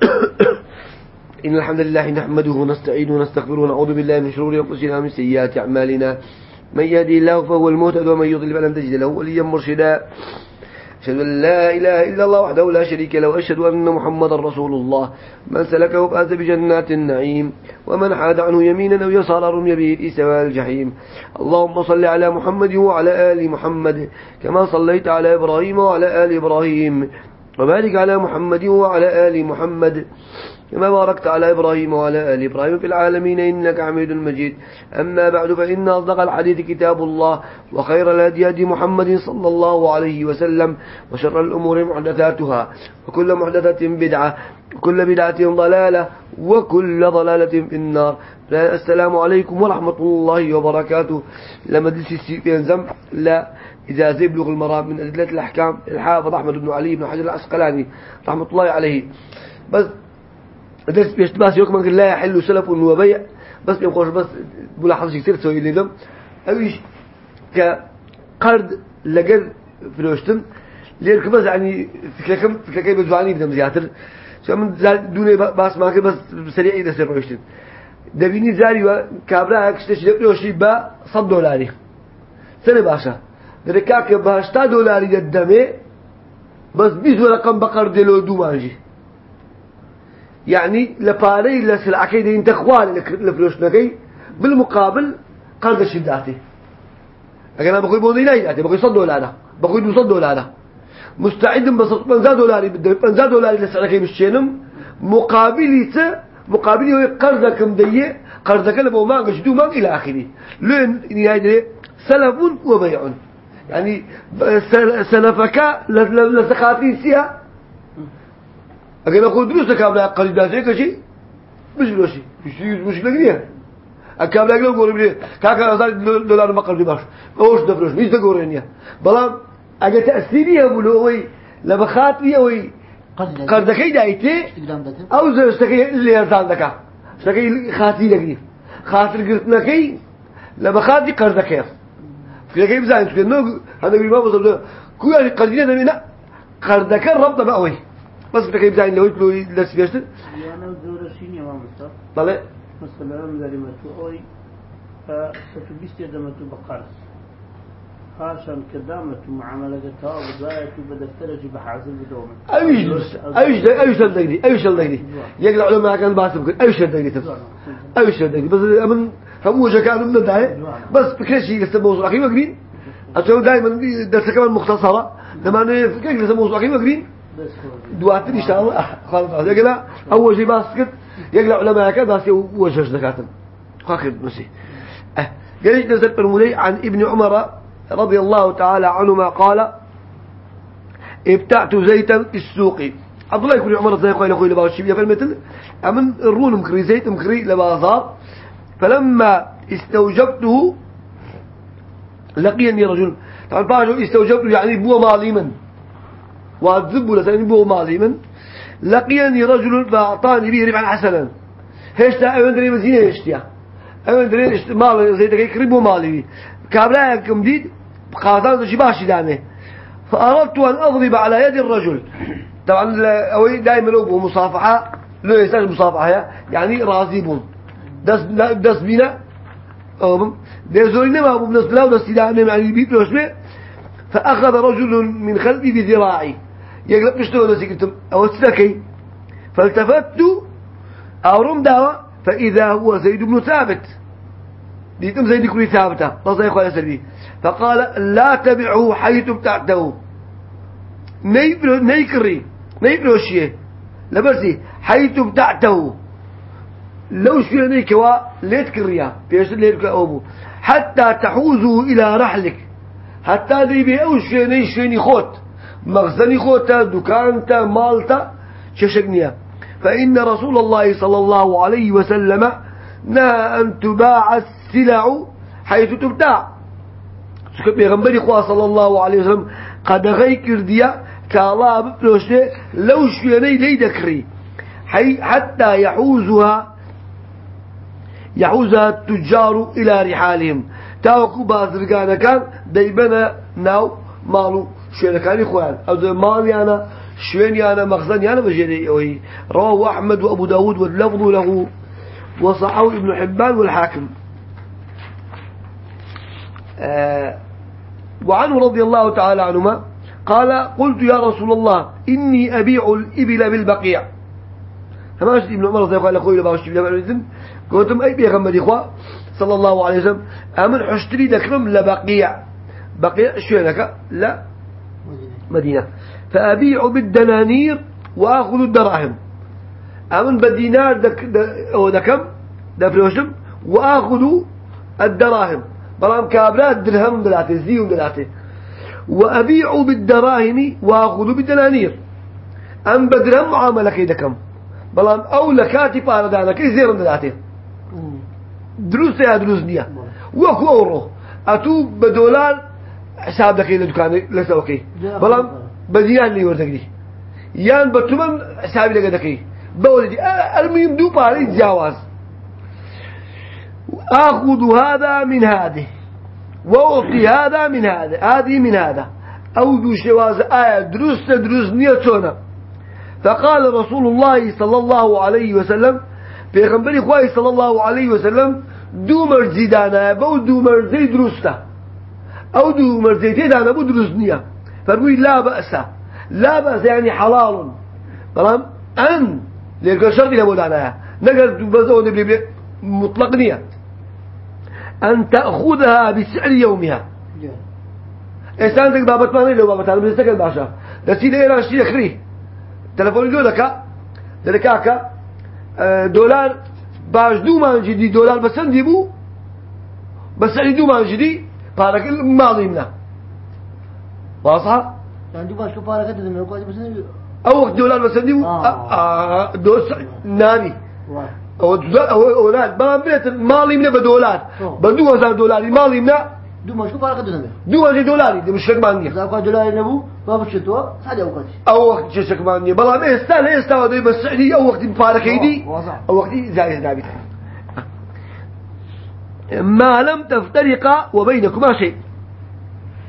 إن الحمد لله نحمده ونستعينه ونستغفره ونعوذ بالله من شرور أنفسنا ومن سيئات أعمالنا. من يهدي الله فهو المهتد ومن يضلل فلن تجد له وليا مرشدا. أشهد أن لا إله إلا الله وحده لا شريك له وأشهد أن محمدا رسول الله. من سلكه فاز بجنات النعيم. ومن حاد عنه يمينا أو يسارا رمي به في سواء الجحيم. اللهم صل على محمد وعلى آل محمد كما صليت على إبراهيم وعلى آل إبراهيم. وبارك على محمد وعلى آل محمد كما باركت على إبراهيم وعلى آل إبراهيم في العالمين إنك حميد مجيد. أما بعد فإن أصدق الحديث كتاب الله وخير الهدي هدي محمد صلى الله عليه وسلم وشر الأمور محدثاتها وكل محدثة بدعة وكل بدعة ضلالة وكل ضلالة في النار. السلام عليكم ورحمة الله وبركاته. لما دلسي في لا. إذا يبلغ المرام من أدلة الأحكام الحافظ أحمد بن علي بن حجر العسقلاني رحمة الله عليه. بس درس بيش بس يوك من لا يحل سلف وبيع. بس بيقول بس ملاحظة كثير تسوي لي ذم أيش كقرض لقد فلوشتم. ليرك بس يعني فكركم فكركم بزواني بدم زياتر. شو من دوني بس ما بس سريع إذا سر روشتم. دبيني زاري وكابرا أكشتش لقيوشي با صد دولاري. سنة باشا. دركاك باشتا دولاري الدمي بس بيزو رقم بقر دلو دو مانجي يعني لباري لسلعكي دي انت خوالي لفلوش نكي بالمقابل قرض الشداتي لكن أنا بقول بوني لاي بقول صد دولار بقول دو صد دولار مستعد بس 50 دولار بدي 50 دولار لسلعكي بشينم مقابلي مقابلي هو قرضك مديه قرضك لبو ما قشدو ما إلى آخره. لين يعني سلف وبيع يعني سلفك لسخاتي سيها اگر اخو دروست کابلا قلیب داسته کشی مش بلوشی مش مشكلة كبيرة الكابلا قالوا قولوا بلي. كاكا هزار دولار ما قلبي باش. اوش دفروش مش تقولين بلام اگر تأثيرية بلوي لبخاطرية وي قردكي دايتي أو اللي يرزان دكا. شتكي خاطري دكي خاطر قرتنكي لبخاطري قردكي في كيف زين نو هذا ما بصدق. كل قردية نبينا قردك الرب بقوي بس بدك يبدأ لو درس بيشتر أنا دورة شيني ما مستر. طلع مثلا مدري ما تو أوي. فتبيست يدمتو بقرص. خاشم كدامة معاملة تاو بداية بدفترج بحاسب بدومة. أيش أيش أيش صدقني أيش صدقني يقلع علماء كان باسم أيش صدقني تبص. أيش صدقني بس أمن هم وجه كانوا من ده بس بكل شيء لسه موضوع أخي مقرين أتوه دائما درس كمان مختصرة. لما أنا فكر لسه موضوع أخي مقرين دواتر إن شاء الله. يقلع. أول شيء باسكت. يقلع علماء كذا بس وجه زكاة خاخر مسي أه. قالت نزل برمولي عن ابن عمر رضي الله تعالى عنهما قال إبتعت زيتا في السوق. عبد الله يقول عمر زي قال أخوي لباش شيء فالمثل أمن الرون مكري زيت مكري لبازار فلما استوجبته لقيني رجل طبعا استوجبته يعني بو مالي من وأذب لسان بو مالي من لقيني رجل فأعطاني به ربعا حسنا. هشتا أون دري مزينة هشتيا أون دري مال زي دقيق ربو مالي كابلا كمديد قاطان شي باشي دامه فأردت أن أضرب على يد الرجل. طبعا أوي دائما لو مصافحة لو يستاج مصافحة يعني راضيبون دس دس بينا أوبم دزورينا ما أبو بنص لا ودس دامه يعني بيبلوش فأخذ رجل من خلفي بذراعي. يقلب نشتغل سكتم أو تسكي فالتفت أورم دعوة فإذا هو زيد بن ثابت. ديتم زيد كل ثابتة. رضي الله عنه فقال لا تبعه حيث ابتعته نيكري نيكري وشيه لبرسي حيث ابتعته لو شو نيكوا ليت كريا. بيش ليت أبو حتى تحوزه إلى رحلك. حتى دي بي أو شيني شيني خوت. مخزني خوتا دكانتا مالتا ششقنيا فإن رسول الله صلى الله عليه وسلم نهى أن تباع السلع حيث تبتاع بيغنبري خواه صلى الله عليه وسلم كرديا كالله بفلوشته لو شويني لي دكري. حتى يحوزها يحوزها التجار إلى رحالهم. تاوكو بازرگانەکان دەیبەنە ناو ماڵ و شوێنەکانی خۆیان ئەو ماڵیانە شوين أنا مخزن أنا بجري رواه أحمد وأبو داود واللفظ له وصححه ابن حبان والحاكم وعنه رضي الله تعالى عنهما قال قلت يا رسول الله إني أبيع الإبل بالبقيع. هماش ابن عمر رضي الله عنه قال باوش تبلا قلتم أي بيغمر إخوة؟ صلى الله عليه وسلم. أمن حشتري دكرم لبقيع. بقيع شو هناك؟ لا. مدينة. فأبيع بالدنانير وأخذ الدراهم. أمن بالدينار دك دكم؟ دفلوشم وأخذ الدراهم. بلام كابرات درهم دلاته زيون دلاته وأبيع بالدراهم وأخذ بالدنانير. أم بدرهم معاملة كيدكم؟ بلام أو لكاتي باردانا كي زيرم دلاته دروس يا دروس نية وكو أورو. أتو بدولار حساب دكي لدكان لسوكي بلام بديان لي وردكي يان بتمن حسابي لك دكي. بولدي المهم دو باري جواز آخذ هذا من هذه وأعطي هذا من هذا هذه من هذا. أو دو شواز آية دروس تدروس نيتونا. فقال رسول الله صلى الله عليه وسلم في غنبري خواهي صلى الله عليه وسلم دو مرزي دانا بو دو مرزي دروستا أو دو مرزي تدانا بو دروس نية فرمي لا بأس. لا بأس يعني حلال. تمام أن ليركو شرط إلى بودانا نقل بزون بلي مطلق نية أن تأخذها بسعر يومها. إنسان ذلك بابت ما نيلو بابت أنا بستكل باشا دسي لي راشي يخري تلفوني دو لك دلكاكا دولار باش دو مان جدي دولار بسن دي بو بس دو مان جدي بارك الماضي منا واضحة؟ يعني دو باش بارك كويس بس أو وقت دولار بسن دي بو آه. آه دو ناني. أولاد. ما بيت مالي منا بدولار. بدو هزار دولار مالي منا دو باش بارك تدمر دو هزار دولار دي مش شك مانية إذا كان دولار نبو باب الشتوى سعدي أوقات. أو وقت شك مانية بلا ما يستاهل يستاهل. ده بس عدي أو وقت واضح. أو وقت زائد نابت ما لم تفترقا وبينكما شيء.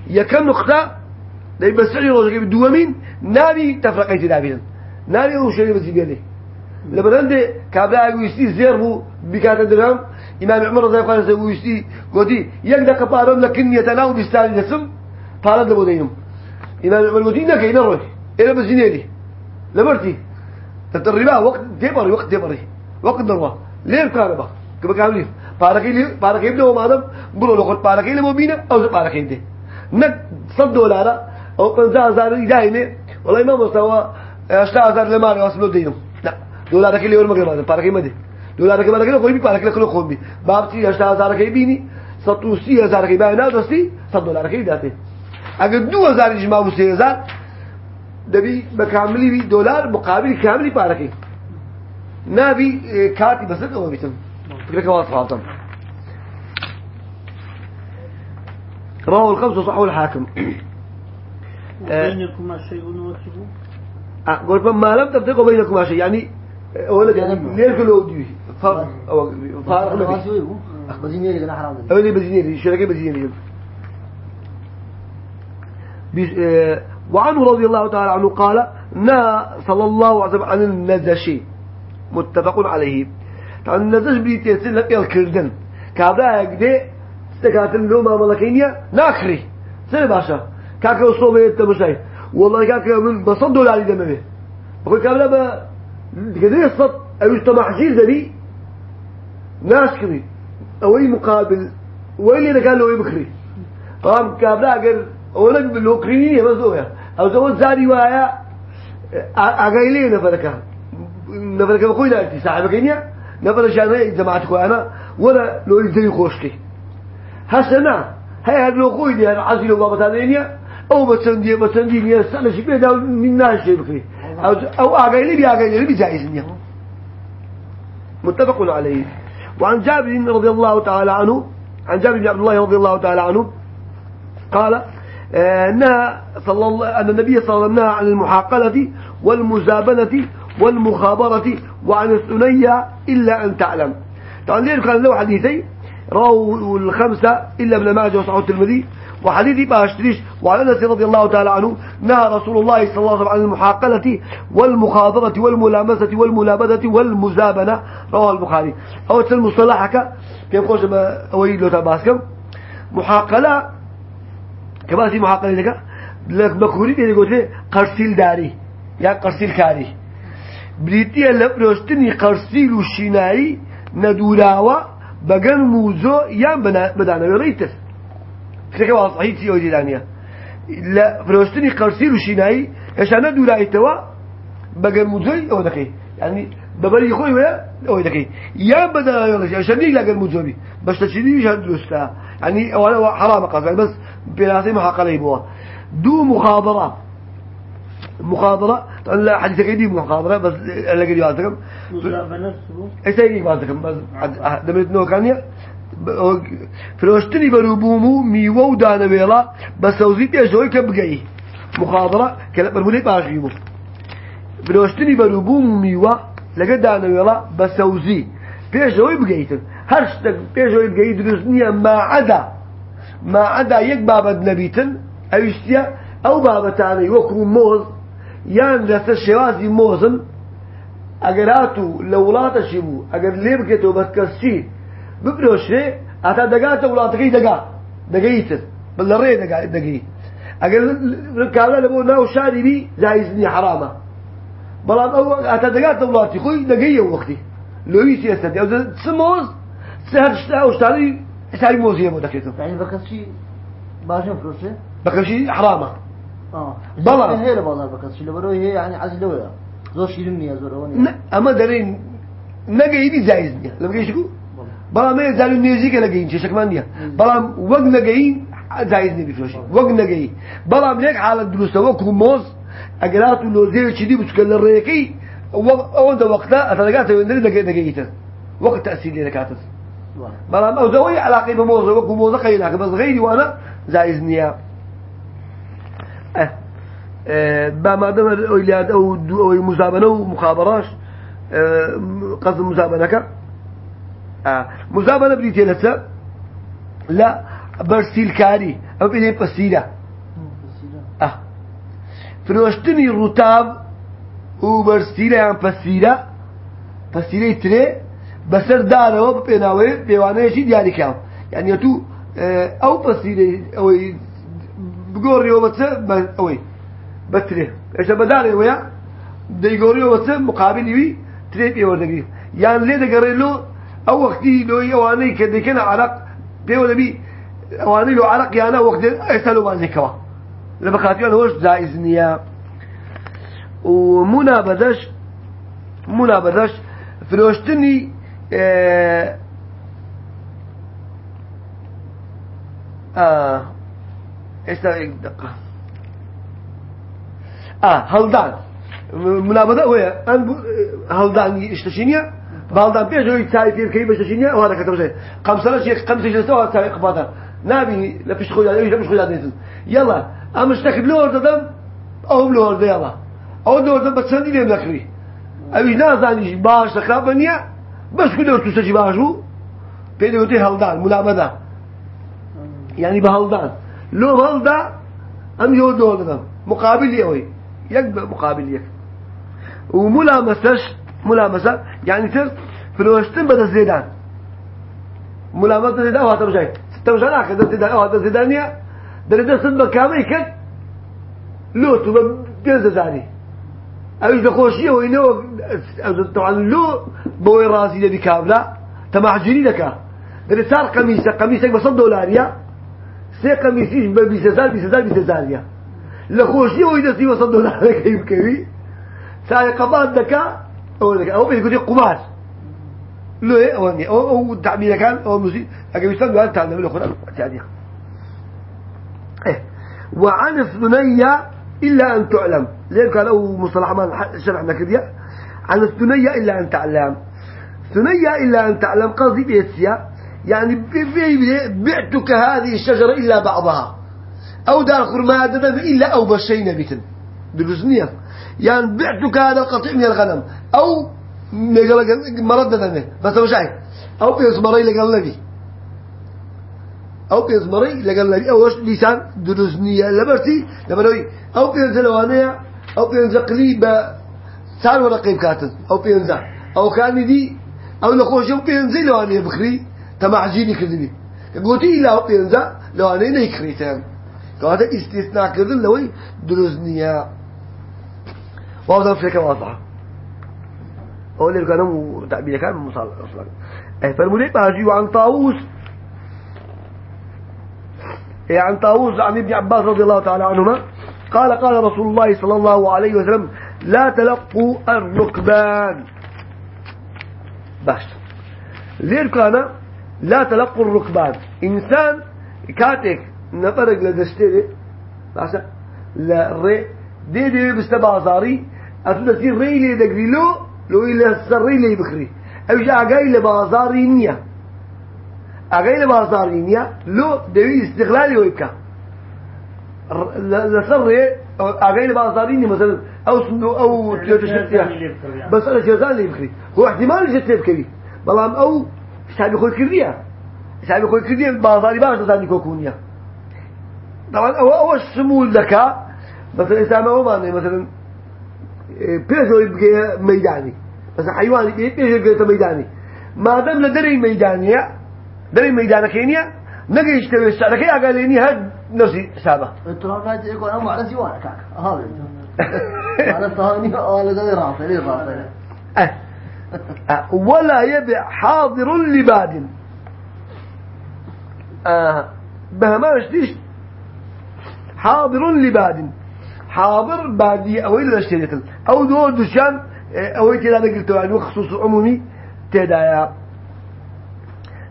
يكم نقطة؟ ده بس عدي روجك. بدوامين نابي تفرقيت نابتا نابي هو شيء يبيله لما عندي كابلا ويستي زيربو بكات درهم إمام عمر رضي الله عنه ويستي قدي يقدر كبارم لكن يتناول بستان جسم فارد لبودينهم إمام عمر قدي نكى نروح إلى بزينيلي لمرتي تتربا وقت دبري وقت دبري وقت دروا ليه كاربا كم كاملين باركي لي باركي بدو ما دام برو لقط باركي لي مبينة أو باركي ده نك صد دولار أو خمسة هزار يداينه والله ما مستوى أشتا هزار لما رأسلو دينهم لا دولار كيلي ورمى كمان باركي ما ده دولار كمان كيلو خوي بي باركي لكلو خوي بي بابتي أشتا هزار كي بيني ستوسي هزار كي بينا دوستي صد دولار كي داته أجر دو هزار يجمع بسي هزار دبي بكاملي بي دولار مقابل كاملي باركي نبي إيه، كاتي بس هو بيتم فكرك واضحة عطم رواه الخمسة وصححه الحاكم وبينكما شيء آه، قلت ما لم تفتقوا بينكما شيء يعني أولا يعني- كله حرام ده أولي بزينيري شركة بزينيري آه، وعنه رضي الله تعالى عنه قال نا صلى الله عليه وسلم عن النزشي متفق عليه. طبعا النزش بيتيسر لك الكردن كابلا يقدي استكاتل لوما ملكينيا ناكري. سنة باشا. كاكا وصوبة يتمشي والله كاكا من بصد دولار دمه بقول كابلا قدي الصد أو يجتمع جيل ذبي ناشكري أوي مقابل وين اللي كان له بكري قام كابلا قال ولد بالأوكرانية مزوية أو زود زاري ويا أقايلي نفرك. نفرك بقول لا صاحب كينيا نفر شان جماعتك أنا ولا لو يزري خوشكي هسنا هاي هاد لو خوي دي عزيلو بابا تانينيا أو بسندي بسندي نيا سنة شبيه دا من ناس شيء بكري أو أو أقايلي بي جايزنيا متفق عليه. وعن جابر رضي الله تعالى عنه عن جابر بن عبد الله رضي الله تعالى عنه قال آه، نهى صلى الله أن النبي صلى الله عليه وسلم نهى عن المحاقلة والمزابنة والمخابرة وعن الثنية إلا أن تعلم. طبعا ليه كان له حديثي رواه الخمسة إلا ابن ماجه وصححه الترمذي. وحديث باشتريش وعن أنس رضي الله تعالى عنه نهى رسول الله صلى الله عليه وسلم عن المحاقلة والمخاضرة والملامسة والملابدة والمزابنة. رواه البخاري. أو المصطلحك كيف قلت ما أويد له تباسكم محاقلة. كباسي محاقلة لك. لك بكوري اللي قلت قرسيل داري. يا قرسيل كاري. بريتيا لبروستني قرسيل وشيناي ندوراوا بقن موزو يان بدانا يريتر فكرة واضح صحيح تي أودي دانيا لا فروستني قرسيل وشيناي إيش أنا دوراي توا بقن موزو أو دقي يعني ببري يخوي ويا أو دقي يان بدانا يريتر عشان نيجي لقن موزو بي بس تشيني مش هندرسها يعني أنا حرام قصدي بس بلاسي محقق لي دو مخاضرة مخاضرة لا حديث كيدي مخاضرة بس اللي قد يعطيكم فرۆشتنی بەرووبووم و میوە و دانەوێڵە بە سەوزی پێشەوەی کە بگەی. مخاڵە کە لە بەرمونەی پاشی بوو. فرۆشتنی بەرووبووم و میوە لەگە دانەوێڵە بە سەوزی پێشەوەی بگەیتن هەر شتێک پێشەوەی بگەی دروست نییە ماعەدا. ماعەدا یەک بابەت نەبیتن ئەویشتە ئەو بابەتانەی وەکو مۆز یان لەسەر شێوازی مۆزن ئەگەرات و لە وڵاتەشی بوو ئەگەر لێ بکێتەوە بەکەسی ببرۆشێ ئاتا دەگاتە وڵاتەکەی دەگا دەگەیتر بە لە ڕێ دەگەی ئەگەر کاڵە لە بۆ ناو شاری بی جایز نییە حرامە بەڵام ئەو ئاتا دەگاتە وڵاتی خۆی دەگەیە وەختی لۆوی سێسە چ مۆز سەر شتا ئەو شتانی حسابی مۆزیە بۆ دەکرێتەوە يعني بكسي باشم فروسه بەکەشی حرامە آه. بلا. هي له بازار لو بروي هي يعني عزل ولا زور شيرين نيا زور وني ئەمە دەرێن نەگەیبی جایز نییە لە بگەیشتکو بەڵام ێ زال نێزیکە لەگەین چێشەکمان نییە. بەڵام وەک نەگەین جایز نێ بفرۆشی وەک نەگەی. بەڵام لێک حالت دروستە وەکو مۆز ئەگەرات و لۆزێکی دی بچکە لە ڕێەکەی ئەوەندە وەقتا ئەتەلگاتە وێنەری دەگەیتر وەقت تەسیل لێ دەکاتت. بەڵام ئەو زەوەی علاقی بە مۆزە وەکو مۆزە قەیلاکە بەس غەیری وانە جایز نییە. بمادام أولاد أو أو مزابنة ومخابراش قصد مزابنة آه مزابنة مزابە دەبریتێ لەسەر لە بەرسیلکاری ئەو بینێ پەسیرە. فرۆشتنی ڕوتاب و بەرسیرەیان پەسیرە. پەسیرەی ترێ بەسەر دارەوە بپێناوەیە پێوانەیەکی دیاریکاو یعنی تو ئەو پەسیرەی ئەوەی بگۆڕیەوە بەچە ئەوەی بەترێ ئێشە بەدارێوەیە دەیگۆڕیەوە بەچە مقابلی وی ترێ پێوەردەگری. یان لێ دەگەڕێ لۆ له أو وقتي لو يواني كده كان عرق بيو بي اواني له عرق يعني وقت أسألوا ما زكوا لبقاتي أنا وش جائز نيا. ومنابذش منابذش فروشتني آه آه إيش دقه آه هلدان. منابذة هو أن هلدان يشتشينيا. بالدان بيجو يتساعد في الكريم يشتشينيا وهذا كتب شيء خمسة لا شيء خمسة جلسة وهذا ساعي قبادة نبي لا فيش خويا لا فيش خويا نزل يلا أمش تكب له أرض دم أو له أرض يلا أو له أرض بس سندي لهم نكري أبي نازاني باش تقربنيا بس كده تسجي باشو بيجو تي هلدان منابذة يعني بهلدان لو هلدا أم يودو هلدان مقابل يوي يقبل مقابل يك وملامسة ملامسة. يعني تر فلوشتن بدا زيدان. ملامسة زيدان وهذا رجعي ستة وشان آخر ده زيدان وهذا زيدانية ده ده صدق كامل كد لو تبى بيز زاني. أو إذا خوشية وينو طبعا لو بوي راسي ده بكاملة. تمحجري لك ده صار قميصة قميصك بصد دولاريا سي قميصيش بيسزال بيسزال بيسزاليا لخوشي ويدسي وصل دولار كيف كوي ساي قبات دكا. أو قماش لو إيه؟ أو أو أو تعبير كان أو موسيقى أجي يستند قال تعلم له خلاص تعديق إيه. وعن الثنية إلا أن تعلم. ليه قال أو مصطلح ما شرحنا كذا عن الثنية إلا أن تعلم. ثنية إلا أن تعلم قصدي بيتسيا. يعني بعتك هذه الشجرة إلا بعضها. أو دار خرما إلا أو بشينا بيتن دروزنية يعني بعتك هذا القطيع من الغنم. أو مرد دمه بس مش عاي أو بيس مري لك النبي أو بيزمري لقال لي أوش لسان دروزنية لبرتي لبروي أو بينزلوانية أو بينزل قليبة سان ورقيب كاتن أو بينزل أو كان دي أو لخوش أو بينزل لوانية بخري. تمعجيني كذبي قلت إلا أو بينزل لوانية نيكريتان كهذا استثناء كذن لوي. دروزنية وهذا فكرة واضحة أقول لك أنا تعبير كان مصال أصلا. فالمدير باجي عن طاووس. عن طاووس عن ابن عباس رضي الله تعالى عنهما. قال قال رسول الله صلى الله عليه وسلم لا تلقوا الركبان. باش ليه كان لا تلقوا الركبان. إنسان كاتك نفرق لدستيري باشا لا ري دي دي بستبازاري أتنسي ري لي دقري لو لو بخري. أو جاء قايل لبازاري نية. أغير بازاري نية لو دوي استغلالي ويبكى. لسر أغير بازاري نية مثلا. أو سنو أو تيوتا شتيا بس أنا جزان لي بخري. هو احتمال جت بكري بلام أو شعبي خوي كردية. شعبي خوي كردية بازاري باش تزاني كوكونية طبعا أو أو السمو الذكاء مثلا إنسان ما هو مثلا بيجو يبقى ميداني بس حيوان بيجو يبقى ميداني ما دام لدري ميدانية دري ميدان كينيا نجي يشتري السعر كي أقاليني هاد نفسي حسابه التراب لا يكون أنا على سواء كاك هذا على الثاني ولا راسه أه. أه. ولا يبع حاضر لباد. آه. بهماش ديش حاضر لباد. حاضر بادي أو إلا اشتريت أو دو دشان أو إتلا قلت يعني خصوص عمومي تدايا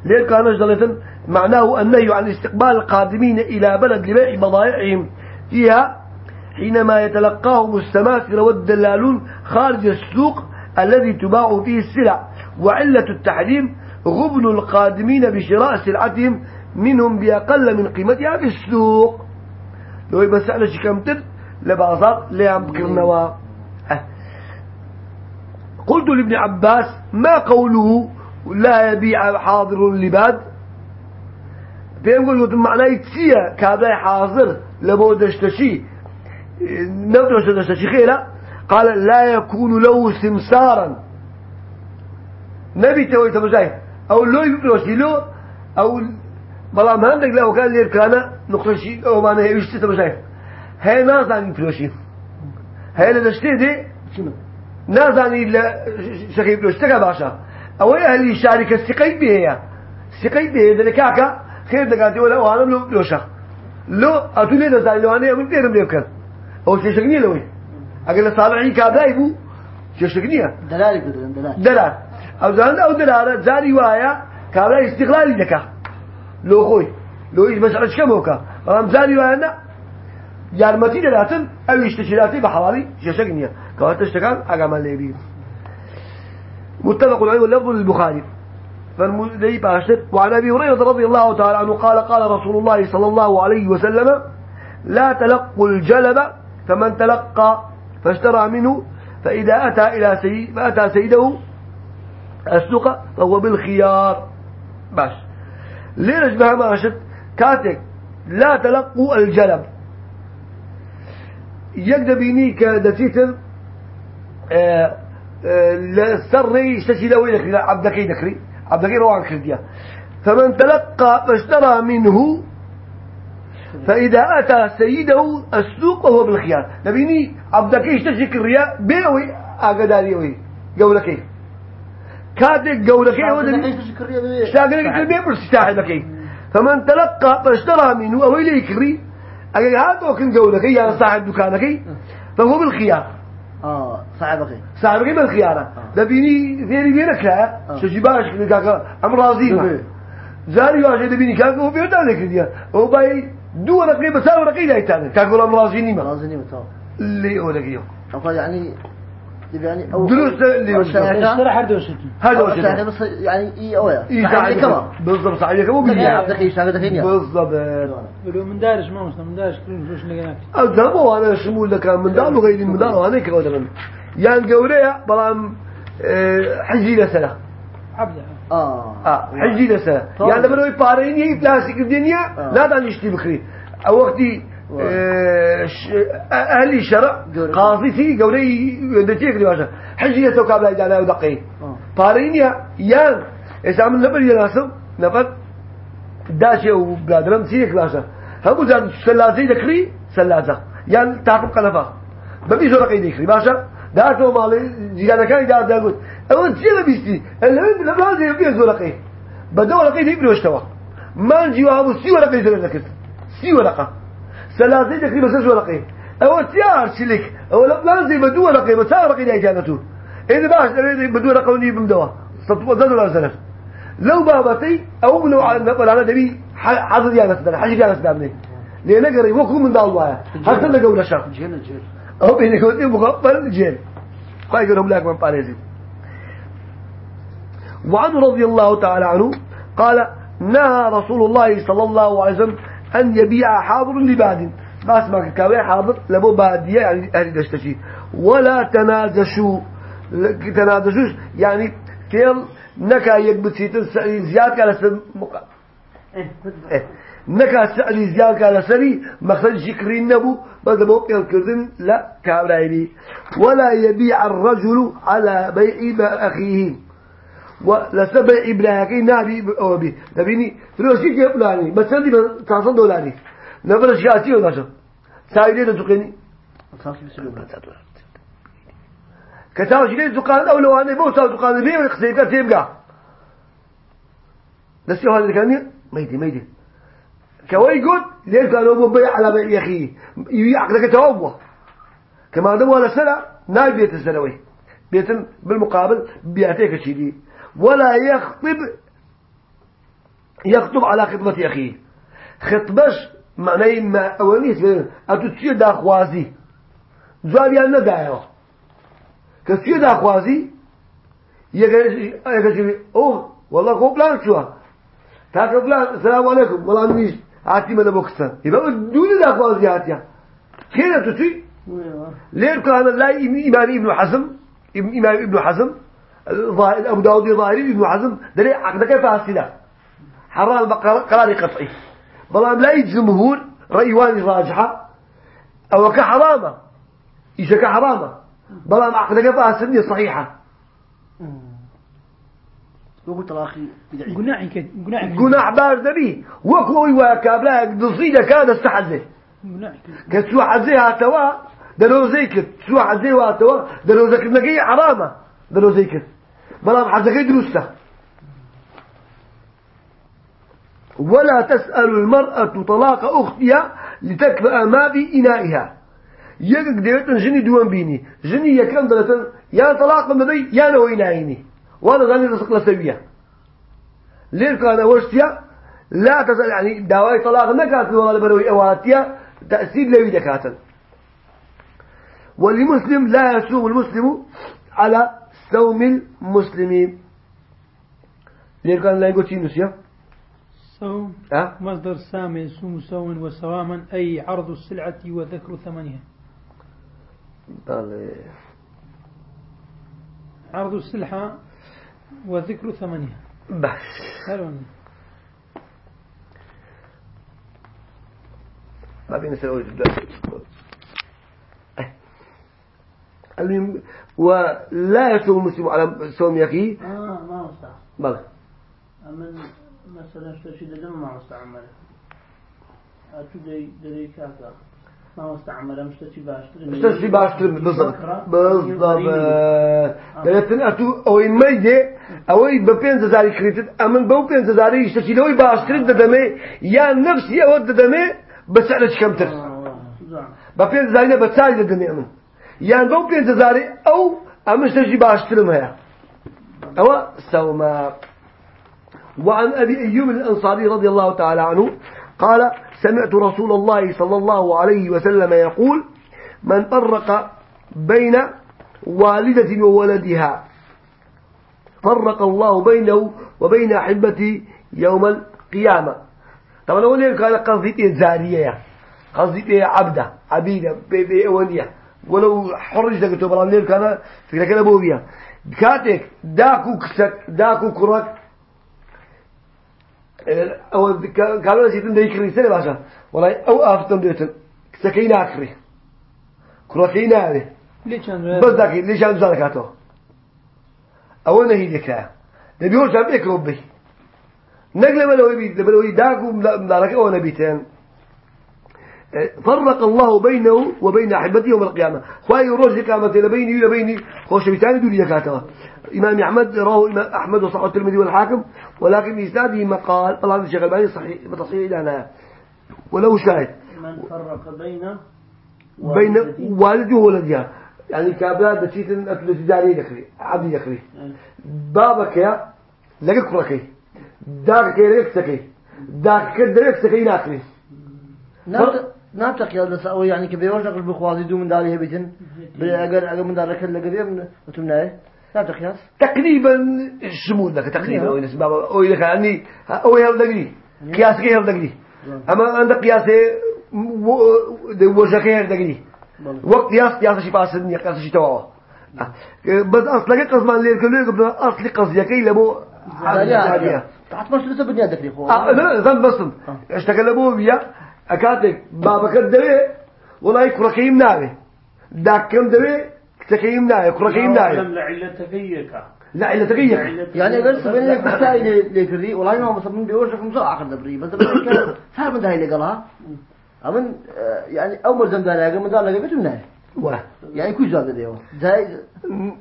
ليه كان جلة معناه النهي عن استقبال القادمين إلى بلد لبيع بضائعهم. فيها حينما يتلقاهم السماسرة والدلالون خارج السوق الذي تباع فيه السلع. وعلة التحريم غبن القادمين بشراء سلعتهم منهم بأقل من قيمتها في السوق. لو يبس على شكمتر لبازار ليام بكرنوا قلت لابن عباس ما قوله لا يبيع حاضر لباد بيقول يقول معناه تسيا كابلا حاضر لبو دشتشي نبدو دشتشي خيرا. قال لا يكون له سمسارا. نبي توي تبجاي أو لو يبلوشي له أو بلا ما عندك لو كان لير كان نقشي أو ما هي يشتي تبجاي هي نازان يبلوشي هي لدشتي دي؟ شنو؟ نازاني لا شخي بلوشتك باشا. أو أهل الشركة سقي بها سقي بها ذلكاكا خير دقاتي ولا وأنا لو لوشا لو اتولي ده لو أنا من غير مليكن أو شيشغني لوي أقل صالحي كابلاي بو. شيشغني دلالي كده دلالي. دلال. أو زان أو دلال زاري وايا. كابلاي استقلالي دكا. لو خوي. لو إيش بس زاري وأنا يارمتي دلاتن أو اشتشيلاتي بحوالي شيشغني كوات اشتغل اقامل لي متفق عليه واللفظ للبخاري فالمدي باشر وعن أبي هريرة رضي الله تعالى عنه قال قال رسول الله صلى الله عليه وسلم لا تلقوا الجلب فمن تلقى فاشترى منه فإذا أتى إلى سيد فأتى سيده السوق فهو بالخيار. باش ليش بها ماشت كاتك لا تلقوا الجلب. يقدر بيني كدتيتر آه لسري اشتشي لوي عبدكي دكري عبدكي روان كرديا فمن تلقى فاشترى منه فإذا أتى سيده السوق وهو بالخيار. نبيني عبدكي اشتشي كريا بيوي أقداري وي قولكي كاتك قولكي هو اشتاقلك كربيا برستاحبكي فمن تلقى فاشترى منه أو إليه كري أقول هذا وكن قولكي يا صاحب دكانكي فهو بالخيار. آه صعب أخي صاحب قيمة الخيارة دبيني ذيري ذيرك لا شجي باش كاكا أم راضي زاري واجه دبيني كاكا هو بيرد عليك ديا هو باي دو رقي بس هو رقي لا يتاني كاكا أم راضي نيما راضي نيما تو اللي أولك يوم. يعني يعني أو دروس بس يعني إيه أويا إيه كمان بالضبط دخيل بالضبط. ولو من دارش ما مسلم من دارش كلهم شوش لقيناك أذهب وأنا شمول لك؟ من دار وغير من دار وأنا كذا من يعني قوريا بلام حجي لسنة عبده آه. آه حجي لسه طبعا. يعني لما نوي باريني إفلاسي الدنيا آه. لا دانشتي بكري. أو وقتي واو. آه، ش- أهل الشرع قولي. قاضي في قولي يندتيك لي باشا حجي يتوكاب لا يدانا ودقي آه. باريني يان. إذا عمل نبر يناسب نبر داشي وبلادرم سيك باشا. هم زاد سلازي ذكري سلازة. يعني تعقب قلفة ببي زور قيد ذكري باشا. داتو مالي زيادة كان دار داقول أول شيء بيستي. اللي من لبلازي يبي زور قيد بدور قيد يبي ولا ذكري بس زور قيد أول تيار شلك أول لبلازي بدو ولا قيد بس ورقة يا جانتو إذا باش بدو ورقة وني بمدوا صدق زاد ولا زلف لو بابتي أو لو على نقول على نبي حظ يا ناس حاجة يا ناس دامني لأن قريب وكم من الله حتى لا قول شر جيل جيل. أو بينك وبين مغفل جيل. ما يقولهم لك من باريزي. وعنه رضي الله تعالى عنه قال نهى رسول الله صلى الله عليه وسلم أن يبيع حاضر لباد. ما كاوي حاضر لبو بادية يعني أهل دشتشي. ولا تنازشوا تنازشوش. يعني كيل نكا يكبتيتن زياد على سن مقا إيه إيه. نكا سعلي زياد على سري مخرج شكرين نبو. بس موقع الكردن لا كابرايبي ولا يبيع الرجل على بيع أخيه. ولسبع إبراهيم نادي أو بي تبيني فلوسي كيف لاني بس عندي تعصن دولاري. نبرة شياسي ولا شو تسوقني أساس بسلوك كتاو شيء زقان أو لو أنا بوسا زقان بيه ويقصيك تيبقى بس يا هذا كان ميدي ميدي كوي يقول ليش قالوا مو بيع على بيع أخيه يعقدك توبه كما دم ولا سنة ناي بيت السنوي. بيت بالمقابل بيعتيك شيء ولا يخطب يخطب على خطبة أخيه. خطبش معناه ما أوليس أتتصير دا خوازي. جواب يعني كسير دا خوازي يقول أوه والله هو بلان شو؟ تاك بلان السلام عليكم والله منيش عاتي من بوكستان يبقى دون دا خوازي عاتيا. كيف تتي ليه كان لا إمام ابن حزم؟ إمام ابن حزم؟ أبو داود الظاهري ابن حزم دليل عقدك فاسدة حرام قرار قطعي. بلام لا جمهور رأيوان راجحة. أو كحرامة. إيش كحرامة. بلام عقدك فاسدة صحيحة. وقلت كده قناعي قناع بارد به وكوي وكابلا دصيدة كان استحزه قناعي كده كسوى حزيها توا دروزي كت سوى حزيها توا دروزي كت بلام حزكي دروسته ولا تسأل المرأة طلاق أختها لتكفأ ما في إنائها يقق ديوتن جني دوان بيني. جني يكرم دلتن يا طلاق مدي يا نو إنائني وأنا ظني رزق لسوية ليه كان وشتيا؟ لا تسأل يعني دواي طلاق نكات والله بروي أواتيا تأثير لوي دكاتا ولمسلم لا يسوم المسلم على سوم المسلمين. ليه كان لا يقول شيء نسيا صوم ها؟ مصدر سامي يسوم سوما وسواما أي عرض السلعة وذكر ثمنها. قال عرض السلعة وذكر ثمنها. بس. حلو. ما بين المهم ولا يسوم المسلم على سوم يخيه آه ما مستعمل بلى. أما مثلا استشهد دم ما مستعمل أتو دي دري كاكا. ما مستعمل مشتشي باشتري استشفي باشتر. بالضبط. بالضبط. دلتن أتو أو يجي أو ببين زاري كريتت. أمن بو بين زاري يشتشي لو باشتر ددمي يا نفسي أو ددمي بسعر كم ترس زعم ببين زاري بتساعد ددمي أمن. يعني بو بين زاري أو أمن استشفي باشتر ما أو سوما وعن أبي أيوب الأنصاري رضي الله تعالى عنه قال سمعت رسول الله صلى الله عليه وسلم يقول من فرق بين والدة وولدها فرق الله بينه وبين أحبته يوم القيامة. طبعا أولا قال قصدي إيه زارية قصدي عبدة عبيدة بيبي أولية ولو حرج لك تبرا ليه كان فكرة كده بوبيا كاتك داكو كسك داكو كرك. أو قالوا لي سيدنا يكري سنه باشا والله أو افتم ديتن كسكين اخري كركين هذه. ليش بس ذاك ليش عم زاركاتو أو أنا هي ذكاء نبي هو شاب يكرب به نقل بلوي بيت بلوي داكو مدارك أو نبيتين. فرق الله بينه وبين أحبته يوم القيامة. خواهي روج قامة لبيني وبيني خوش بيتاني دولي يكاتوا إمام أحمد رواه إمام أحمد وصحة الترمذي والحاكم ولكن إسناده مقال الله عز وجل الباني صحيح بتصحيح لنا ولو شاهد. من فرق بين بين والده وولدها. يعني كابلا دشيت أتلو تجاري ذكري عبد ذكري بابك يا لقى كركي داك كيرك سكي داك كدرك سكي ناكري. ناتق يا بس أو يعني كبير نقل بخوازي دو من داري هبيتن أجر أجر من دارك اللي قبيم وتمناه ناتق ياس تقريبا الشمول لك تقريبا أو نسبة أو لك يعني أو يهل قياس كي يهل دقري أما عندك قياس وجهك يهل دقري وقت قياس قياس شي فاسد قياس شي تواوا بس أصلك قصمان ليه كله قبل أصل قصدك لبو عادية تعرف مش لسه بدي أدري خو. آه لا زين بس اشتغل أبوه بيا أكاتك بابك الدوي والله كركيم ناوي. داكم دوي كتكيم ناوي كركيم ناوي. لعلتك هيك لا إلا تغير يعني أقول سبين لك بتاعي لكذي والله ما مصمم بيوشك مصر آخر دبري. بس دبري صار من ده اللي قالها أمن يعني أول زم ده لاقي من ده لاقي بتمناه واه. يعني كوي زاد ده زي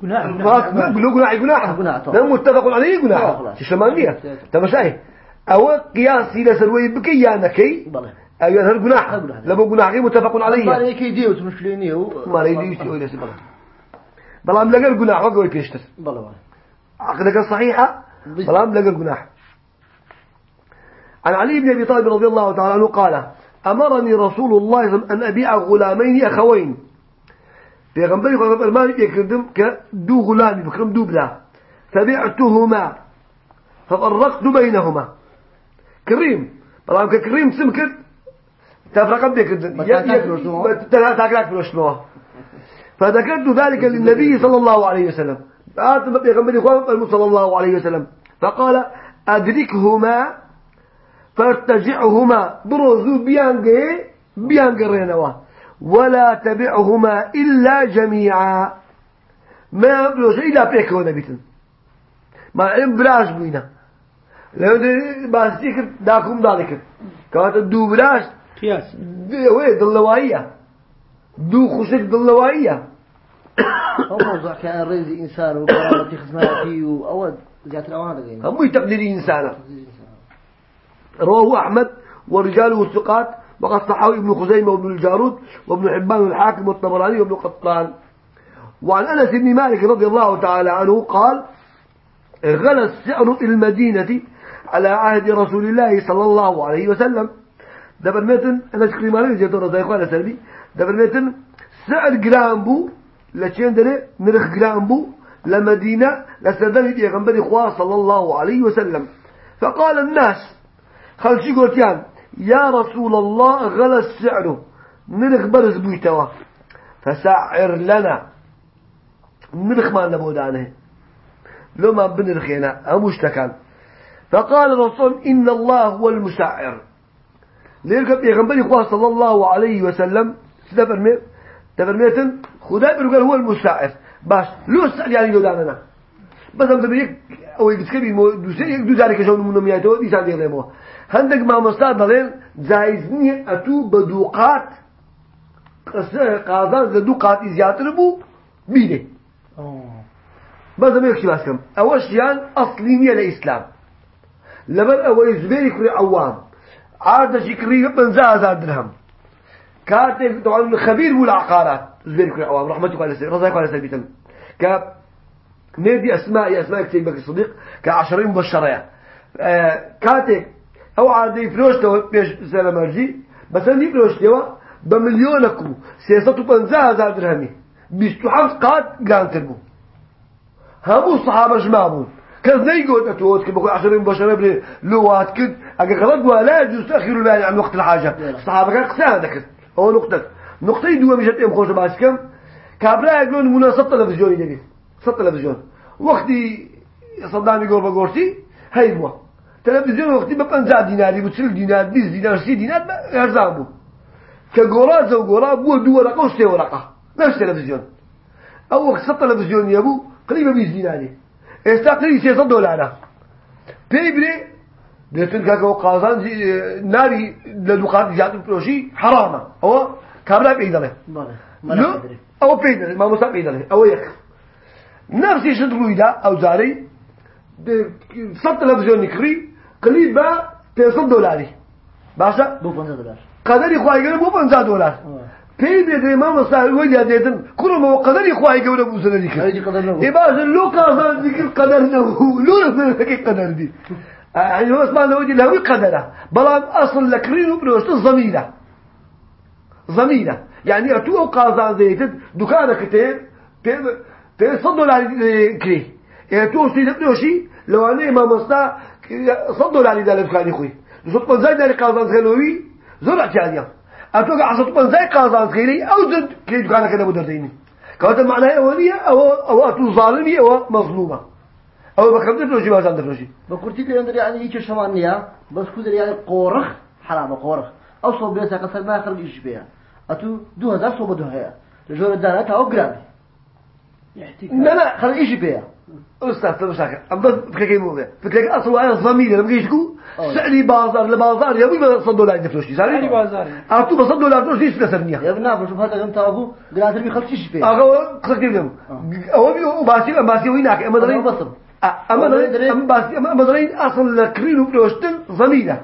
جناح جناح جناح جناح طبعا. لا متفق عليه آه، جناح خلاص. تشلمانية تمشي أو قياسي لسروي بكي يا نكي. بله أيوة هل جناح. لما جناح. غير متفق ما عليه. عليه كي ديوت مشكليني هو ما ريدي يسوي لسه بلا. بلا لقى الجناح وقوي بيشتر بله بله عقدك الصحيحة؟ بلا لقى الجناح عن علي بن أبي طالب رضي الله تعالى عنه قال أمرني رسول الله صلى الله عليه وسلم أن أبيع غلامين أخوين. في غنبري قال المال يكردم كدو غلامي بكرم دو بلا. فبعتهما ففرقت بينهما. كريم. طبعا كريم سمكت تفرق بيكردم ما تاكلك فلوسنوه فذكرت ذلك للنبي صلى الله عليه وسلم. آتم بيغنبري قال صلى الله عليه وسلم. فقال أدركهما فارتجعهما. بروزو بيانجي بيانجرينوا ولا تبعهما إلا جميعا. ما بروز إلا بيكو نبيتن ما علم بلاش بينا. لو دي باستيك داكم ذلك كانت دو بلاش قياس. وين؟ ضلوائية دو خشك ضلوائية هو موضوع كان ريزي إنسان وكرامة خدماتي وأود زيادة الأوان هم تقدير إنسانا رواه أحمد ورجاله الثقات وقد صححه ابن خزيمة وابن الجارود وابن حبان والحاكم والطبراني وابن قطان. وعن أنس بن مالك رضي الله تعالى عنه قال غلى السعر في المدينة على عهد رسول الله صلى الله عليه وسلم. دبر متن ئەنەسی کوڕی مالیک جيت رضي الله سلبي دبر متن سعر گران بوو لشين دري نرخ گران بوو لمدينة لە سەردەمی پێغەمبەری خوا صلى الله عليه وسلم. فقال الناس خەڵکی گوتیان يا رسول الله غلى السعر نرخ بەرز بوویتەوە. فسعر لنا. نرخمان بۆ دانە. لو ما بنرخينا أموش تكان. فقال الرسول إن الله هو المسعر. ليركب يغنبري خواه صلى الله عليه وسلم. تفرمي تفرميتن خدای بروگر هو المساعد باش لو سأل يعني لو داننا بس هم تبيك أو يكتكبي مو دوسي دو ذلك منهم ياتو دي سان ديغلمو هندك ما مستعد دلين زايزني أتو بدوقات. قازان زدوقات زيادة بو بيدي بس هم يكشي باسكم. أول شيان أصلينية لإسلام. لبن أول زبيري كري عوام. عادة شكري بنزا هزار درهم كاتب طبعا خبير بالعقارات زبير كل عوام رحمتك على سيدنا رضاك على سيدنا ك نادي اسماء أسماء كتير بك الصديق كعشرين مبشرة آه كاتب أو عادي فلوس تو بيش سلام مرجي بس اني فلوس تو بمليونكو. سياسته بنزا درهمي بيستو حفظ قاد جران تربو. همو الصحابة كذا يقول أتوت كي بقول عشرين مبشرة بلي لوات كد. أجا غلط ولا يجوز تأخير البيان عن وقت الحاجة. الصحابة كان قسان ذكر هو نقطة. نقطة يدوى مشت يوم خوش باسكم كابلا يقولون مناسبة تلفزيوني دبي صوت تلفزيون. وقتی صدامی گۆ بە گۆرسی هەی بووە تەلەڤیزیۆن وقتی بە پەنجا دیناری بوو چل دینار بیست دینار سی دینار هەرزان بوو کە گۆڕا جەو گۆڕا بووە دوو وەرەقە و سێ وەرەقە نەش تەلەڤیزیۆن ئەو وەخت سە ئێستا قریبی سێسەد دۆلارە پێی برێ دێتن کاکەەوە قازان ناوی لە دوقاتی زیاتر فرۆشی حرامە ئەوە کابرا پێی دەڵێ ئەوە پێی دەڵێ مامۆستا پێی دەڵێ ئەوە یەک نفسیشت ڕوویدا ئەو جارەی سەد تەلەڤیزیۆنی کڕی قلیب بە پێسەد دۆلاری باشە بۆ پەنجا دلار قەدەری خوایگەرە بۆ پەنجا دۆلار پێی بێدرێ مامۆستا وەی دێتن کوڕمەوە قەدەری خوای گەورە بوو سەرەری کرد هەیدی قەدەر نەبوو. ێ باشە لۆ قازان دیگر قەدەر نەبوو لۆ نەفەرەکەی قەدەر دی يعني هو اسمه لو له قدره بلان اصل لكرين وبروست ضميره ضميره يعني اتو قازان زيت دكانك تي تي صد دولار كري اتو سيد بروشي لو أنا ما مستا صد دولار ده لبكاني خوي بنزاي ده قازان خلوي زرع ثانية اتو عصد بنزاي قازان خيري أو زد كي دكانك ده بدرديني كانت معناها اوليه أو أو أتو ظالمي أو مظلومة. أو بكم ما دروشي بكرتي لي عندي يعني هيك شمانية بس كذا يعني قورخ حرام قورخ. أو صوب بيسا قصر ما يخرج إيش بيها. أتو دو هزار صوب دو هيا. لجور الدارات أو جرامي لا لا خرج إيش بيها. شاكر ام بس فكرك مو فكرك أصلا أنا ضميري لما يشكو أوه. سعري بازار لبازار يا أبوي صد دولار دفلوشي سعري بازار. اعطوا بس دولار فلوس ليش تسرنيا يا ابن عبد شوف هذا قمت أبو جراتر بيخرج إيش بيها اغا قصدي لهم هو بي وباسي باسي وينك اما أنا درين بصب اما أنا درين درين. اما باسي اما درين اصل كرينو بلوشتن ضميره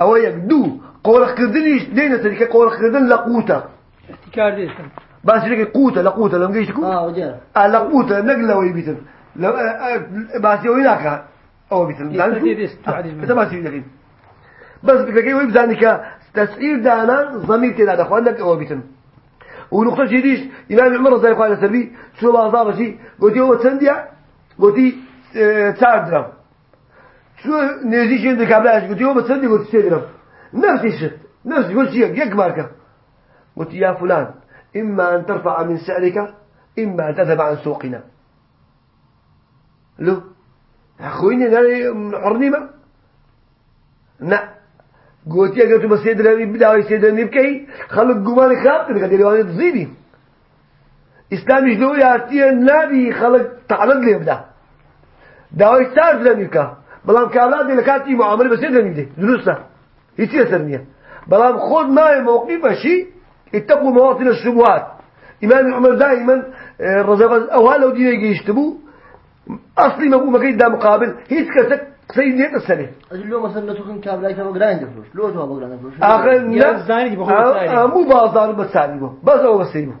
أو يقدو قولك كردني دينا تلك قولك كردن لقوته احتكار ديتن بس لك قوته لقوته لما يشكو آه وجاء. لقوته نقلة ويبيتن لو باسي وينك أو بيتن. يستطيع يستوعب عليه. انت ما سيدي بس بكي ويبزانك تسعير دانا ضمير كده هذا اخوانك أو بيتن. ونقطة جديش إمام عمر رضي الله عنه سلبي شو بازار شيء؟ قلت هو تسنديا؟ قلت تسعر درهم شو نزيش عندك عبلاش قلت هو بتسندي؟ قلت سي درهم نفس الشيء نفس قلت شيء يك ماركة قلت يا فلان. إما أن ترفع من سعرك إما أن تذهب عن سوقنا. لو؟ أخويني أنا حرني ما؟ لا. قلت يا قلت بس سيدنا بدأ يسيدنا يبكي خلق خاب كده قال لي تزيدي إسلامي شلو يأتي النبي خلق تعرض لي يبدأ. داوي ستار زميكا بلام كارادي لكاتي معاملة بس يدني دي. درسة يصير سرنية بلام خذ معي موقف شيء اتقوا مواطن الشبهات إمام عمر دائما آه، الرزاق أو لو دي يشتبوا أصلي ما بو ما قيد دا مقابل هيك كسك سيد السنة. أجل لو مثلا تكون كابلا كما جراين دفلوش لو جوا بجراين دفلوش آخر الزاني دي بخور مو بازار بس ساري بو بس هو بس يبو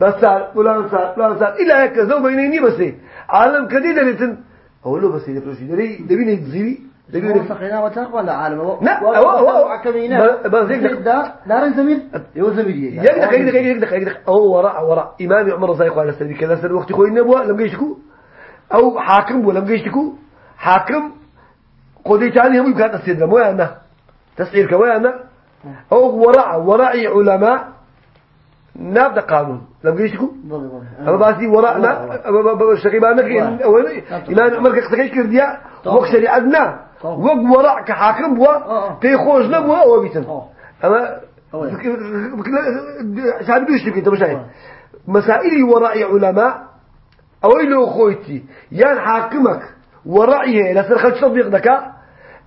بس سار فلان سار فلان سار. إلى هيك زو بيني بس عالم كدي دلتن أقول له بس يدفلوش دري دبيني تزيبي دبيني سخينا وتقوى لا عالم؟ لا، هو- هو- هو- ب- بس هيك دق- ده دار الزميل يو زميل يقدر. يقدر يقدر يقدر أو وراء وراء. إمام عمر الله عنه سلبي كذا سر وقت خوي النبوة لم يشكو. أو حاكم ولم يشتكو حاكم قضيت عنه هم يمكن تسير مو أنا؟ تسعير كوانا أو وراء وراء علماء نبدا قانون. لم يشتكو أما باسي وراءنا شقيبانك إمام عمر كتكيش كرديا وق شريعتنا وق وراء كحاكم بوا تيخوش نبوا أو بيتن أما. شعب دوش مش عارف مسائل وراء علماء أو إلو خويتي يان حاكمك ورأيه لسر خلش تطبيق دكا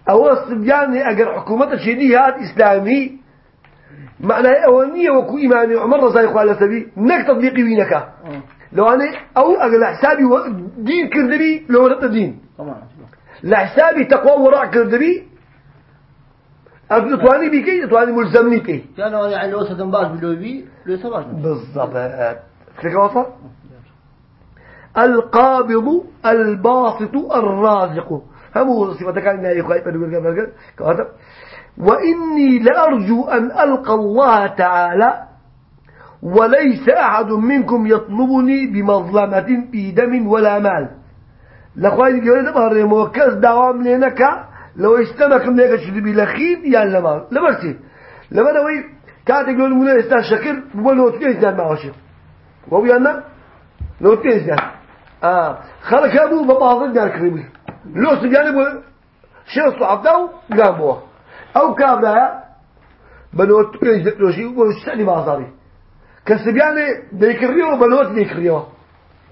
أو الصبيان أجر حكومة شديهات إسلامي معنى أولنية وكو إمام عمر رضي الله عنه سبي نك تطبيقي وينك لو أنا أو أجل حسابي دين كردبي لو رد دين طبعا لحسابي تقوى وراء كردبي أبدو تواني بيكي تواني ملزمني بي كانوا يعني لو سدن باش بلوبي لو سباش بالضبط فكرة وصل القابض الباسط الرازق. هم صفة كان يا إخوة برجع كاتب وإني لأرجو أن ألقى الله تعالى وليس أحد منكم يطلبني بمظلمة في دم ولا مال. لأخواني يقول ده بهر موكز دوام لنك لو استمك منك شد بلخيم يا لما لبرتي لما دوي كانت يقول من أستاذ شكر بقول له تيجي زمان معاشر وهو يانا لو تيجي آه خلك أبو ببعض دار كريمي لو سجاني بو شيء صعب داو قاموا أو كابلا بنوت بيج لوشي وستاني بازاري كسبياني ديكريو بنوت ديكريو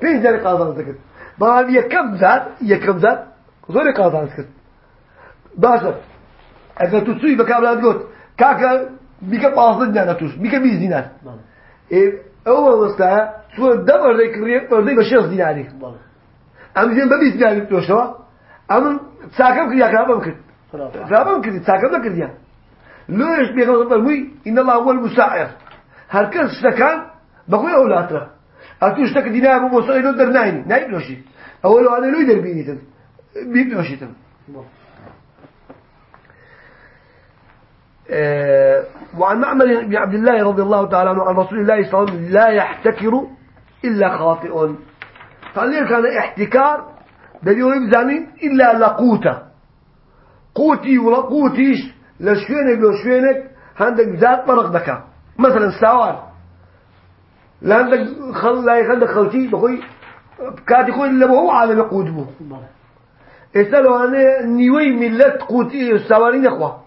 بيج داري قازان ذكر بابا يكم زاد يكم زاد زوري قازان ذكر باشا اگر تو سوی بکابلا قلت كاكا بيك بازن جانا توش بيك بيزينار إيه أول وسطها شو الدم ذيك ريق ذيك بشيخ ديناري أم زين ببيز ديناري توشوا أم ساكم كذي أكرم ممكن أكرم كذي ساكم ذكر ديان ليش بيقول فرمي إن الله هو المساعر. هركز اشتكان بقول أولادنا أتوش تك دينار مو مصير له درنايني نايب لوشي أول أنا لو بيب لوشي تن آه، وعن معمر بن عبد الله رضي الله تعالى عنه عن رسول الله صلى الله عليه وسلم لا يحتكر إلا خاطئ. قال كان احتكار دليل بزانين إلا لقوته. قوتي ولقوتيش لشوينك لشوينك عندك ذات مرق دكا مثلا سوار لا عندك خل لا يخلك خلتي بخوي. كاد يقول إلا هو عالم قوت بو. إسألوا أنا نيوي ملت قوتي سوارين أخوة.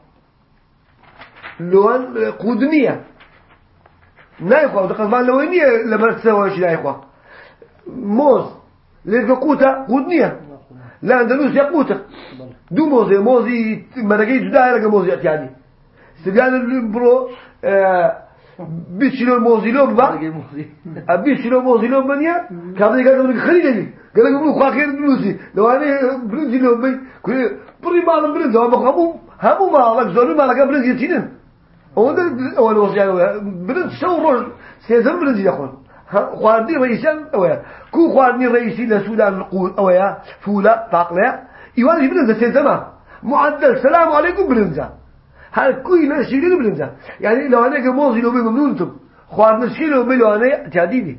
لون قودنية نايخوا تقصبان لوينية لبرت سوا شي نايخوا موز ليش قوتا قودنية لا أندلس قوتا. دو موزي موزي مرقي جدا لقى موزي يعني سبيان برو آه بيشيلو موزي لو با؟ بيشيلو موزي لو بنيا كابي قال لك خلي لي قال لك بلو خاخير دلوسي لو أنا برنجي لو بي كل بري مال برنجي هم هم مالك زوري مالك برنجي يتينن هو ده أول وصية برد شو رجل سيزم برد يخون خواردني رئيسان أويا كو خواردني رئيسي لسودان القول أويا فولا طاقلة إيوان برد سيزمه معدل سلام عليكم برنزا هل كوي لا شيء برنزا يعني لو أنا كموزي لو بي ممنونتم خواردنا شيء لو لو أنا تعديدي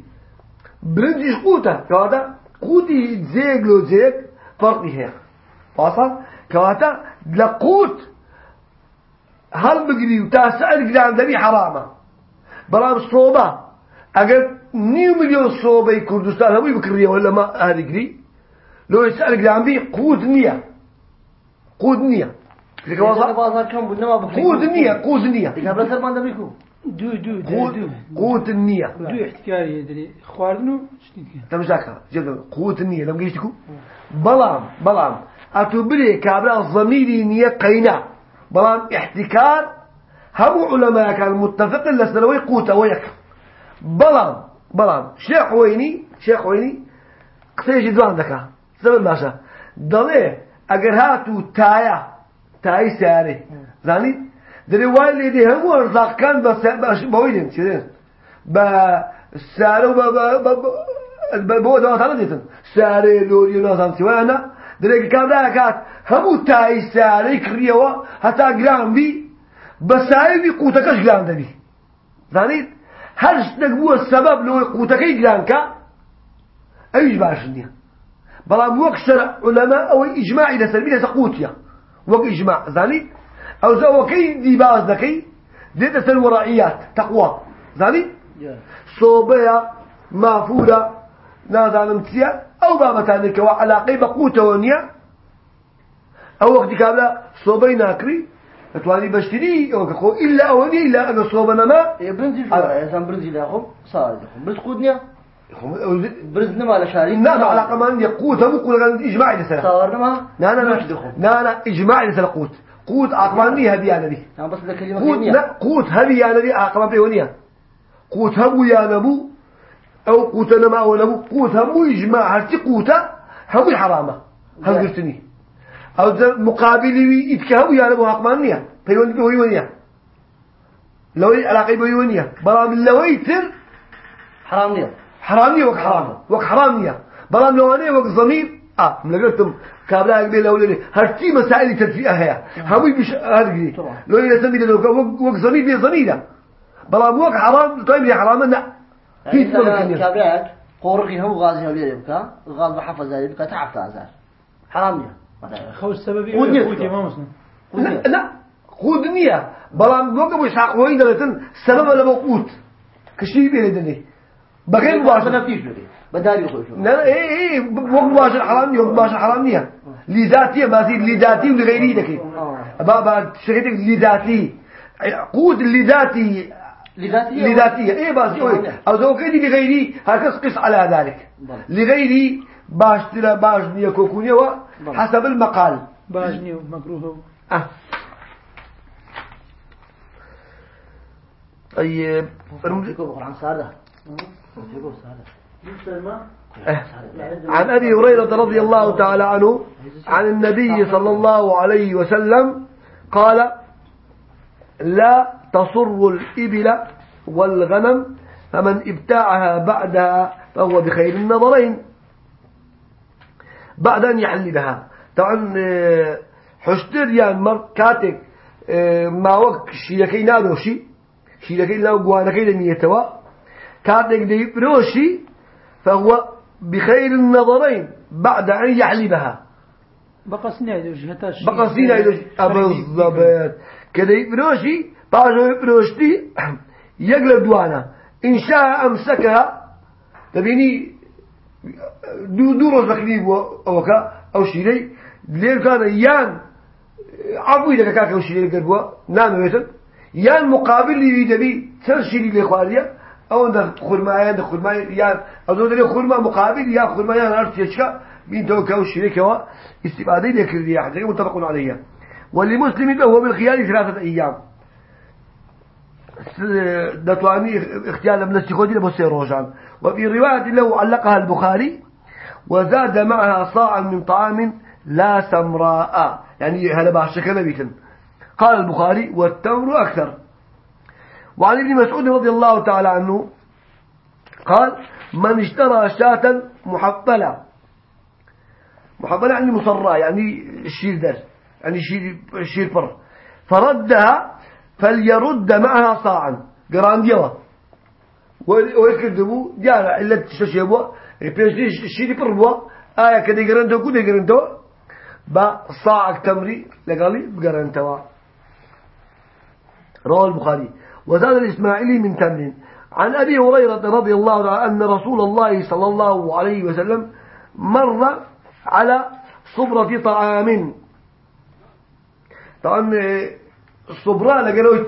برنزي قوتا كواتا قوتي زيق لو زيق فرقي هي واصل كواتا لقوت هل بقري وتاسع القدام دبي حرامة. بلام صوبة. أقل نيو مليون صوبة كردستان هم يبكرية ولا ما هذه لو يسأل القدام بي قوت نية قوت نية كذا بازار كم بدنا ما بكري قوت نية قوت نية قبل سر ما دبيكو دو دو دو قوت النية دو احتكاري يدري خواردنو شتيك تمشاكا جد قوت النية لم جيتكو بلام بلام أتبري كابلا الضميري نية قينا بلان احتكار هم علماء كان متفق لسنوي قوت ويك بلان بلان شيخ ويني شيخ ويني قسيجي دوان دكا سبب باشا دلي اگر هاتو تايا تاي ساري زاني دري واي ليدي هم ارزاق كان بس بويدن شيرين با سارو با با با با بو دوات هذا ديتن ساري لوري نازم سوانا درێک کابرا کات هەموو تای سارەی کڕیەوە هەتا گران بی بە سایبی قوتەکەش گران دەبی زانیت هەر شتێک بووە سەبەب لەوەی قوتەکەی گرانکە ئەویش باش نییە بەڵام وەک شەر عولەما ئەوەی ئیجماعی لەسەر بی لەسەر قوتیە وەک ئیجماع زانیت ئەو زەوەکەی دیباز دەکەی دێتە سەر وەڕعیات تەقوا. زانیت سۆبەیە مافورە نازانم چییە؟ ئەو بابەتانێکەوە علاقەی بە قوتەوە نییە؟ ئەو وەختی کابلا سۆبەی ناکری ئەتوانی بەشتری ئەوە کە خۆ ئیلا ئەوە نیە ئیلا ئەگە سۆبە نەما. برنجي شو إنسان برنجي لا خم صار برز قودنيا برز نما على نعم ما عندي. قوت هم يقول لك إجماعي لسنة صار نما لا لا لا. لا لا. إجماعي لسنة قوت. قوت عقبان لي هبي أنا دي أنا بس ذا كلمة قوت لا قوت هبي أنا دي عقبان بيونيا قوت هبو يا نبو أو قوت نما أو نبو قوت همو إجماع. هرتي قوتا همو حرامة هم قرتني أو ذا مقابلي إتكهو يا نبو عقبان ليا بيون بيونيا لو علاقة بيونيا برام اللويتر حرام نيا حرامية وك حرام وك حرامية بلام لو أنا وك ضمير؟ آه ملقتم كابلا قبل لو لي هرتي مسائل تدفئة هي همي بش هرجي طبعا. لو يسمي له وك ضمير بي ضميرة. بلام وك حرام طيب يا حرام لا. هيك بكني كابرات قورقي هم غازي هبي يبكى غاز بحفظ ذلك يبكى تعرف أزار حرام نيا خو السبب ودني قوتي أكثر. ما مسلم لا لا. خود نية. بلام وك أبو إسحاق وين دلتن سبب ولا موقوت كشي بيني بغير مباشر. بداري خوش لا إيه إيه وقت مباشر حرام وقت مباشر حرام نية. لذاتية بازي لذاتي ولغيري دكي. با با شغلتك لذاتي. قوت لذاتي. لذاتية؟ لذاتية. إيه بازي أوي. أو زو كيدي لغيري هكذا قس على ذلك. لغيري باش ترى باش نية كوكونية حسب المقال. باجني ومكروه آه. طيب فرمزيكو سادة فرمزيكو سادة عن أبي هريرة رضي الله تعالى عنه عن النبي صلى الله عليه وسلم قال لا تصر الإبل والغنم فمن ابتاعها بعدها فهو بخير النظرين. بعد أن يحلبها طبعا آه، حشتر يعني مر كاتك آه، ما وقت شيلكي نادوشي شيلكي لا قوانكي لميتوا كاتك دي بروشي فهو بخير النظرين بعد أن يحلبها. وجهتاش بقى سينا إذا بالضبط كده يبروشي بعد يبروشتي يقلب دوانا. إن شاء أمسكها. تبيني دو دو روز بخليب أوكا أو شيء. ليه؟ كان يان عفوي لك كاكا وشيء قربوا نام مثلا يان مقابل لي يدبي ترشيلي لإخوانيا أو عند خرما عند خرما يان أظن لي خرما مقابل يا خرما يان أرت يشكا مين توكا كوا استفادة لكل واحد متفق عليها ولمسلم هو بالخيار ثلاثة أيام. دتواني اختيار من السيخودي لبصير روجان. وفي رواية له علقها البخاري وزاد معها صاعا من طعام لا سمراء. يعني هذا بعض شكل بيتن قال البخاري والتمر أكثر. وعن ابن مسعود رضي الله تعالى عنه قال من اشترى شاة محفلة. محفلة يعني مصرى يعني الشير در يعني شير شير بر فردها فليرد معها صاعا قرانديوه ويكذبوا جاء إلا تشتشيبوا بيش الشيء بربوا آية كده يقرنتوا كده با صاع تمري لقالي بقرنتوا. رواه البخاري. وزاد الإسماعيلي من تمر عن أبي هريرة رضي الله عنه أن رسول الله صلى الله عليه وسلم مر على صبرة طعام. طبعا الصبرة لقالوا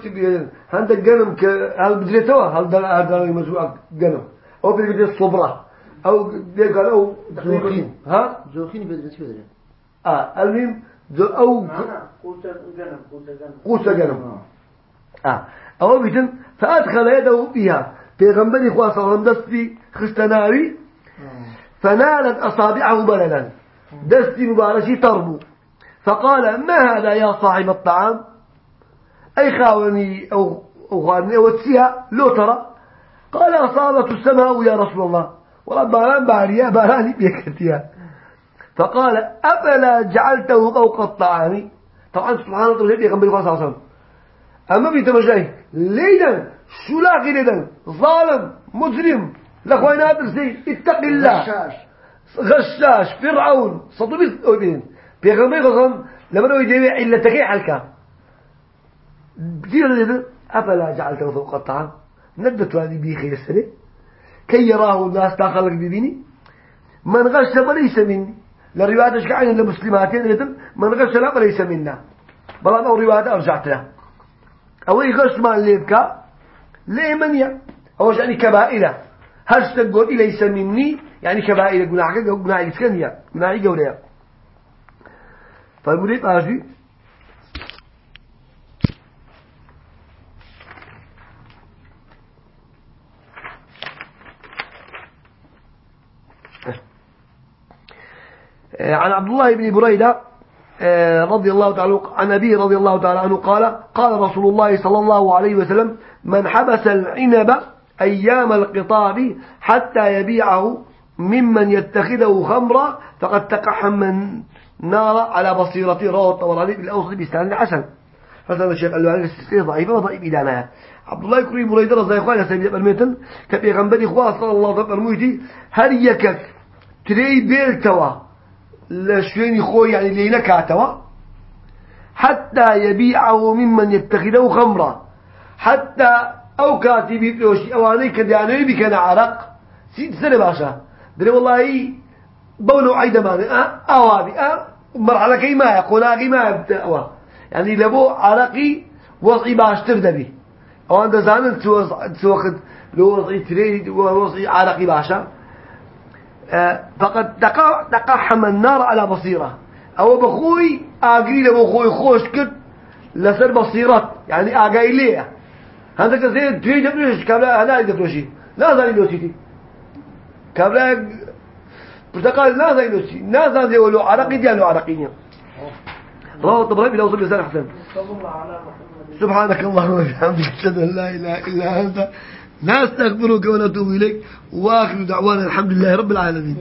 هند الجنم هل بدريتوا هل المزروع جنم؟ أو بدري الصبرة. أو ده قالوا زوخين. ها؟ زوخين بدرس بدري آه المهم أو قوت الجنب قوت الجنب قوس جنم. آه. أو بيتن فأدخل يده فيها خواص صلى الله دستي خستناوي. فنالت أصابعه بللا دستي مبارشي تربو. فقال ما هذا يا صاحب الطعام؟ أي خاوني أو أو خاني أو تسيها لو ترى. قال أصابت السماء يا رسول الله. والله باران باريا باراني بيكتيا. فقال أفلا جعلته فوق الطعام؟ طبعا سبحان الله يا غنبري صلى وسلم أما بيتمجاه ليدا شو لاقي ليدا ظالم مجرم. لأخواني أدرسي اتق الله. غشاش. فرعون صدوبي أودين بيغمبري غصن لما نوي جميع إلا تكي حلكة كثير لذا أفلا جعلته فوق الطعام؟ ندت هذه بيخي السنة كي يراه الناس تاخلق ببيني. من غش فليس مني. للروايات اشكعين لمسلماتين من غش لا فليس منا. بلان أو روايات أرجعت لها أو يغش ما ليبكا ليه منيا أو يعني كبائلة. هل تقول ليس مني يعني كبائلة. قناعك قناعي سكنيا قناعي قوليا فالمريد آجي. عن عبد الله بن بريدة رضي الله تعالى عن أبيه رضي الله تعالى عنه قال قال رسول الله صلى الله عليه وسلم من حبس العنب أيام القطاب حتى يبيعه ممن يتخذه خمرا فقد تقحم النار على بصيرة رواه الطبراني بالأوسط بإسناد حسن. حسن الشيخ الألباني السلسلة ضعيفة وضعيف إلى نهاية عبد الله يكري بريدة رضي الله عنه سيدي الميتن كبيغنبري إخوة صلى الله عليه وسلم هل يكك تري بيلتوا لشوين خوي يعني لينا كاتوا. حتى يبيعه ممن يتخذه خمرا. حتى أو كاتب يبلوشي أو عليك ديانوي بكنا عرق. سيد سنة باشا. دري والله بولو عيدا ماني. أه؟ اوابي أه؟ مرحلة كي ما قناقي ما بتأوى يعني لبو عرقي وضعي باشتر دبي. أو أنت زانن توخد لو وضعي تريد ووضعي عرقي باشا. فقد تقحم النار على بصيرة. أو بخوي اقري لبو خوش كت لسر بصيرات يعني اقاي ليه هذا كزين تريد دبلوش كابلا هنا دبلوشي لا زاني لوسيتي كابلا برتقال لا زاني لوسي لا زاني ولو عرقي ديالو عرقينيا رواه الطبراني بلا وصل بلسان حسن. سبحانك اللهم وبحمدك أشهد أن لا إله إلا أنت. نستغفرك ونتوب إليك وآخر دعوانا الحمد لله رب العالمين.